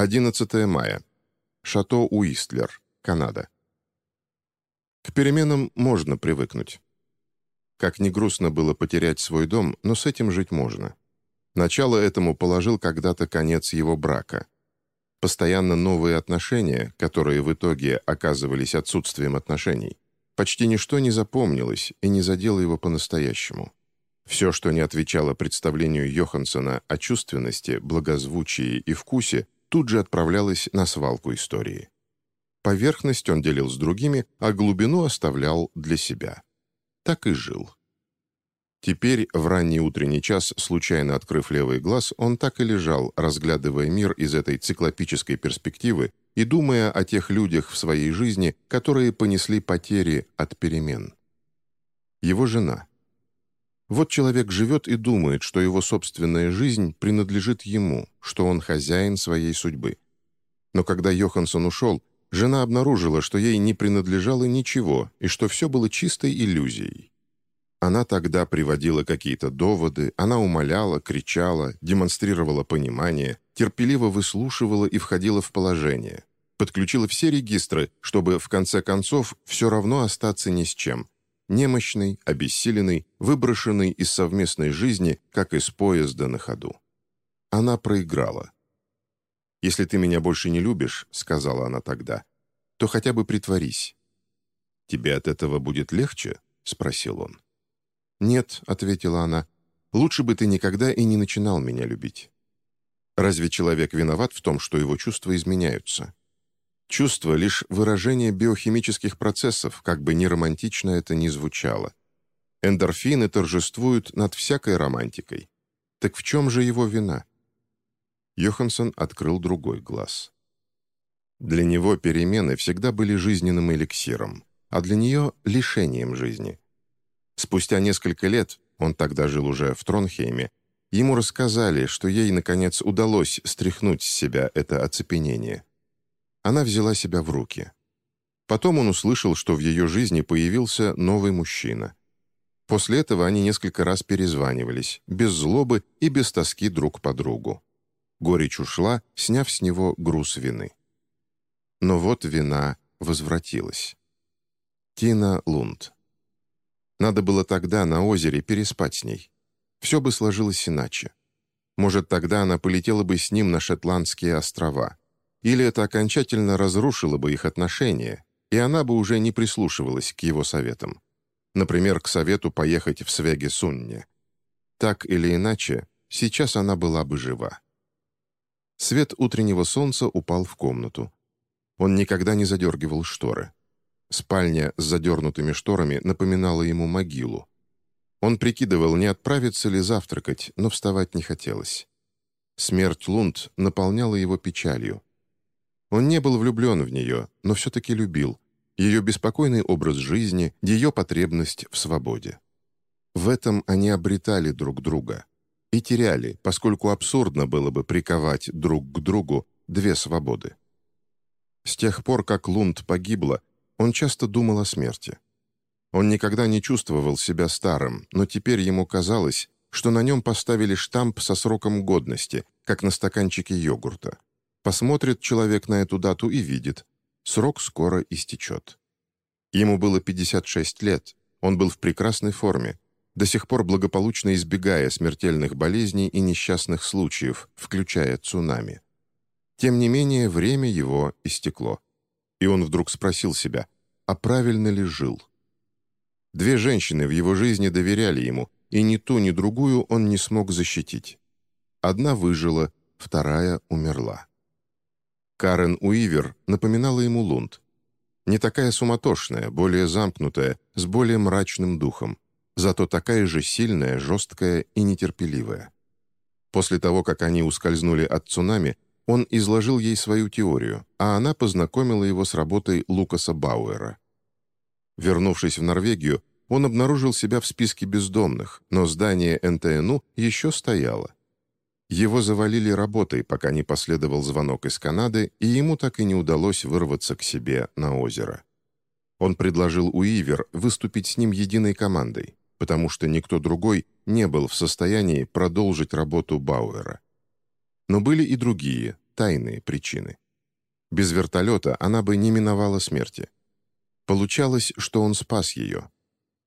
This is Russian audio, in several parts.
11 мая. Шато Уистлер, Канада. К переменам можно привыкнуть. Как ни грустно было потерять свой дом, но с этим жить можно. Начало этому положил когда-то конец его брака. Постоянно новые отношения, которые в итоге оказывались отсутствием отношений. Почти ничто не запомнилось и не задело его по-настоящему. Все, что не отвечало представлению Йоханссона о чувственности, благозвучии и вкусе, тут же отправлялось на свалку истории. Поверхность он делил с другими, а глубину оставлял для себя. Так и жил. Теперь, в ранний утренний час, случайно открыв левый глаз, он так и лежал, разглядывая мир из этой циклопической перспективы и думая о тех людях в своей жизни, которые понесли потери от перемен. Его жена. Вот человек живет и думает, что его собственная жизнь принадлежит ему, что он хозяин своей судьбы. Но когда Йоханссон ушел, жена обнаружила, что ей не принадлежало ничего и что все было чистой иллюзией. Она тогда приводила какие-то доводы, она умоляла, кричала, демонстрировала понимание, терпеливо выслушивала и входила в положение. Подключила все регистры, чтобы в конце концов все равно остаться ни с чем. Немощный, обессиленный, выброшенный из совместной жизни, как из поезда на ходу. Она проиграла. «Если ты меня больше не любишь», — сказала она тогда, — «то хотя бы притворись». «Тебе от этого будет легче?» — спросил он. «Нет», — ответила она, — «лучше бы ты никогда и не начинал меня любить». Разве человек виноват в том, что его чувства изменяются? Чувство — лишь выражение биохимических процессов, как бы ни романтично это ни звучало. Эндорфины торжествуют над всякой романтикой. Так в чем же его вина? Йоханссон открыл другой глаз. Для него перемены всегда были жизненным эликсиром, а для нее — лишением жизни. Спустя несколько лет, он тогда жил уже в Тронхейме, ему рассказали, что ей, наконец, удалось стряхнуть с себя это оцепенение. Она взяла себя в руки. Потом он услышал, что в ее жизни появился новый мужчина. После этого они несколько раз перезванивались, без злобы и без тоски друг по другу. Горечь ушла, сняв с него груз вины. Но вот вина возвратилась. Тина Лунд надо было тогда на озере переспать с ней. Все бы сложилось иначе. Может, тогда она полетела бы с ним на Шотландские острова. Или это окончательно разрушило бы их отношения, и она бы уже не прислушивалась к его советам. Например, к совету поехать в Свеге-Сунне. Так или иначе, сейчас она была бы жива. Свет утреннего солнца упал в комнату. Он никогда не задергивал шторы. Спальня с задернутыми шторами напоминала ему могилу. Он прикидывал, не отправиться ли завтракать, но вставать не хотелось. Смерть Лунд наполняла его печалью. Он не был влюблен в нее, но все-таки любил. Ее беспокойный образ жизни, ее потребность в свободе. В этом они обретали друг друга. И теряли, поскольку абсурдно было бы приковать друг к другу две свободы. С тех пор, как Лунд погибла, он часто думал о смерти. Он никогда не чувствовал себя старым, но теперь ему казалось, что на нем поставили штамп со сроком годности, как на стаканчике йогурта. Посмотрит человек на эту дату и видит, срок скоро истечет. Ему было 56 лет, он был в прекрасной форме, до сих пор благополучно избегая смертельных болезней и несчастных случаев, включая цунами. Тем не менее, время его истекло. И он вдруг спросил себя, а правильно ли жил? Две женщины в его жизни доверяли ему, и ни ту, ни другую он не смог защитить. Одна выжила, вторая умерла. Карен Уивер напоминала ему Лунд. Не такая суматошная, более замкнутая, с более мрачным духом, зато такая же сильная, жесткая и нетерпеливая. После того, как они ускользнули от цунами, он изложил ей свою теорию, а она познакомила его с работой Лукаса Бауэра. Вернувшись в Норвегию, он обнаружил себя в списке бездомных, но здание НТНУ еще стояло. Его завалили работой, пока не последовал звонок из Канады, и ему так и не удалось вырваться к себе на озеро. Он предложил Уивер выступить с ним единой командой, потому что никто другой не был в состоянии продолжить работу Бауэра. Но были и другие, тайные причины. Без вертолета она бы не миновала смерти. Получалось, что он спас ее.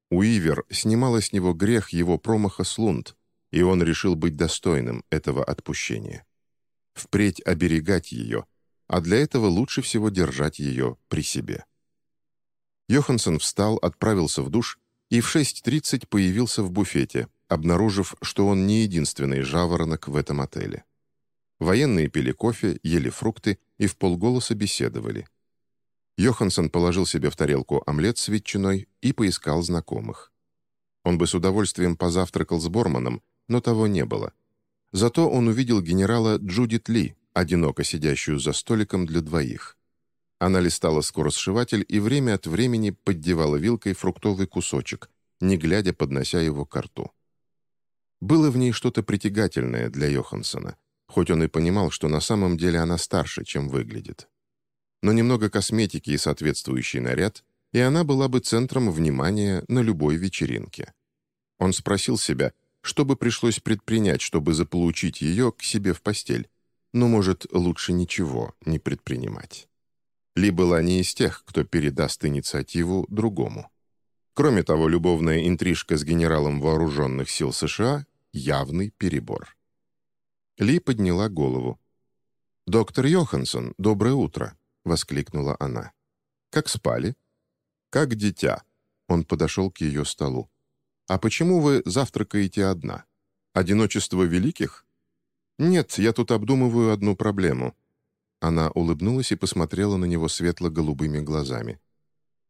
Уивер снимала с него грех его промаха с лунд, и он решил быть достойным этого отпущения. Впредь оберегать ее, а для этого лучше всего держать ее при себе. Йоханссон встал, отправился в душ и в 6.30 появился в буфете, обнаружив, что он не единственный жаворонок в этом отеле. Военные пили кофе, ели фрукты и в полголоса беседовали. Йоханссон положил себе в тарелку омлет с ветчиной и поискал знакомых. Он бы с удовольствием позавтракал с Борманом, но того не было. Зато он увидел генерала Джудит Ли, одиноко сидящую за столиком для двоих. Она листала скоросшиватель и время от времени поддевала вилкой фруктовый кусочек, не глядя поднося его к рту. Было в ней что-то притягательное для Йоханссона, хоть он и понимал, что на самом деле она старше, чем выглядит. Но немного косметики и соответствующий наряд, и она была бы центром внимания на любой вечеринке. Он спросил себя, что бы пришлось предпринять, чтобы заполучить ее к себе в постель, но, может, лучше ничего не предпринимать. Ли была не из тех, кто передаст инициативу другому. Кроме того, любовная интрижка с генералом вооруженных сил США — явный перебор. Ли подняла голову. «Доктор Йоханссон, доброе утро!» — воскликнула она. «Как спали?» «Как дитя!» — он подошел к ее столу. «А почему вы завтракаете одна? Одиночество великих?» «Нет, я тут обдумываю одну проблему. Она улыбнулась и посмотрела на него светло-голубыми глазами.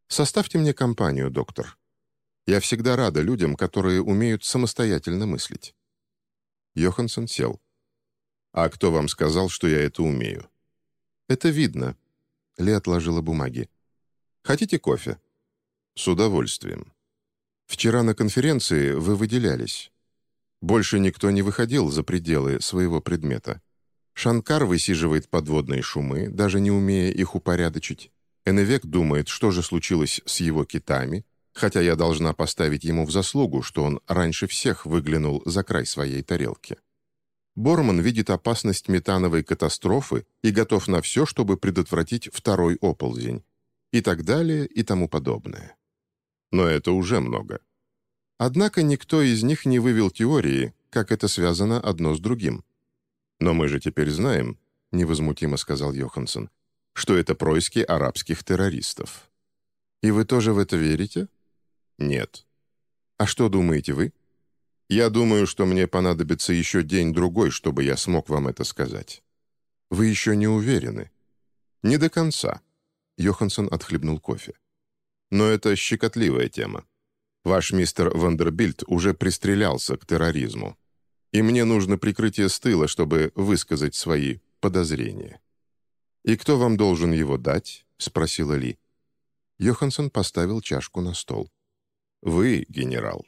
«Составьте мне компанию, доктор. Я всегда рада людям, которые умеют самостоятельно мыслить». Йоханссон сел. «А кто вам сказал, что я это умею?» «Это видно». Ли отложила бумаги. «Хотите кофе?» «С удовольствием. Вчера на конференции вы выделялись. Больше никто не выходил за пределы своего предмета. Шанкар высиживает подводные шумы, даже не умея их упорядочить. Эневек думает, что же случилось с его китами, хотя я должна поставить ему в заслугу, что он раньше всех выглянул за край своей тарелки. Борман видит опасность метановой катастрофы и готов на все, чтобы предотвратить второй оползень. И так далее, и тому подобное. Но это уже много. Однако никто из них не вывел теории, как это связано одно с другим. «Но мы же теперь знаем», — невозмутимо сказал Йоханссон, «что это происки арабских террористов». «И вы тоже в это верите?» «Нет». «А что думаете вы?» «Я думаю, что мне понадобится еще день-другой, чтобы я смог вам это сказать». «Вы еще не уверены?» «Не до конца». Йоханссон отхлебнул кофе. «Но это щекотливая тема. Ваш мистер Вандербильд уже пристрелялся к терроризму и мне нужно прикрытие с тыла, чтобы высказать свои подозрения». «И кто вам должен его дать?» — спросила Ли. Йоханссон поставил чашку на стол. «Вы, генерал».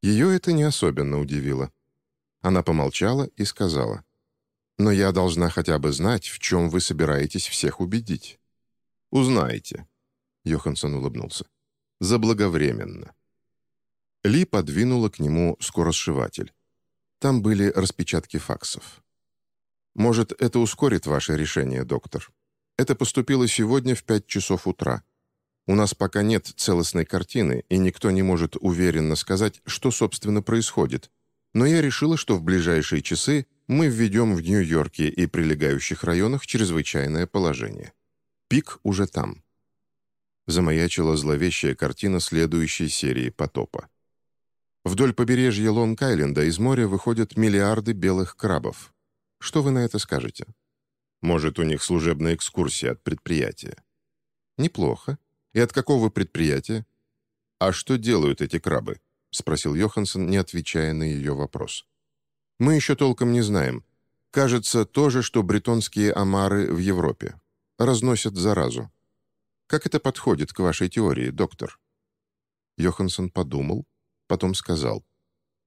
Ее это не особенно удивило. Она помолчала и сказала, «Но я должна хотя бы знать, в чем вы собираетесь всех убедить». «Узнаете», — Йоханссон улыбнулся, — «заблаговременно». Ли подвинула к нему скоросшиватель. Там были распечатки факсов. «Может, это ускорит ваше решение, доктор? Это поступило сегодня в пять часов утра. У нас пока нет целостной картины, и никто не может уверенно сказать, что, собственно, происходит. Но я решила, что в ближайшие часы мы введем в Нью-Йорке и прилегающих районах чрезвычайное положение. Пик уже там». Замаячила зловещая картина следующей серии потопа. Вдоль побережья Лонг-Айленда из моря выходят миллиарды белых крабов. Что вы на это скажете? Может, у них служебная экскурсия от предприятия? Неплохо. И от какого предприятия? А что делают эти крабы? Спросил Йоханссон, не отвечая на ее вопрос. Мы еще толком не знаем. Кажется, то же, что бретонские омары в Европе. Разносят заразу. Как это подходит к вашей теории, доктор? Йоханссон подумал, потом сказал,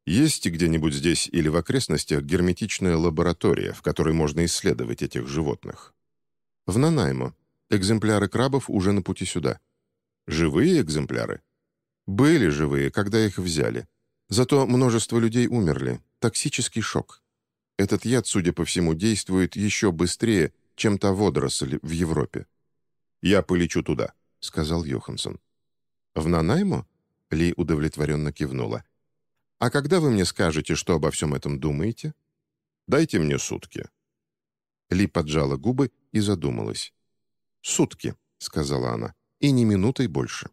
«Есть где-нибудь здесь или в окрестностях герметичная лаборатория, в которой можно исследовать этих животных?» «В Нанаймо. Экземпляры крабов уже на пути сюда». «Живые экземпляры?» «Были живые, когда их взяли. Зато множество людей умерли. Токсический шок». Этот яд, судя по всему, действует еще быстрее, чем та водоросль в Европе. «Я полечу туда», — сказал Йоханссон. «В Нанаймо?» — Ли удовлетворенно кивнула. «А когда вы мне скажете, что обо всем этом думаете?» «Дайте мне сутки». Ли поджала губы и задумалась. «Сутки», — сказала она, — «и не минутой больше».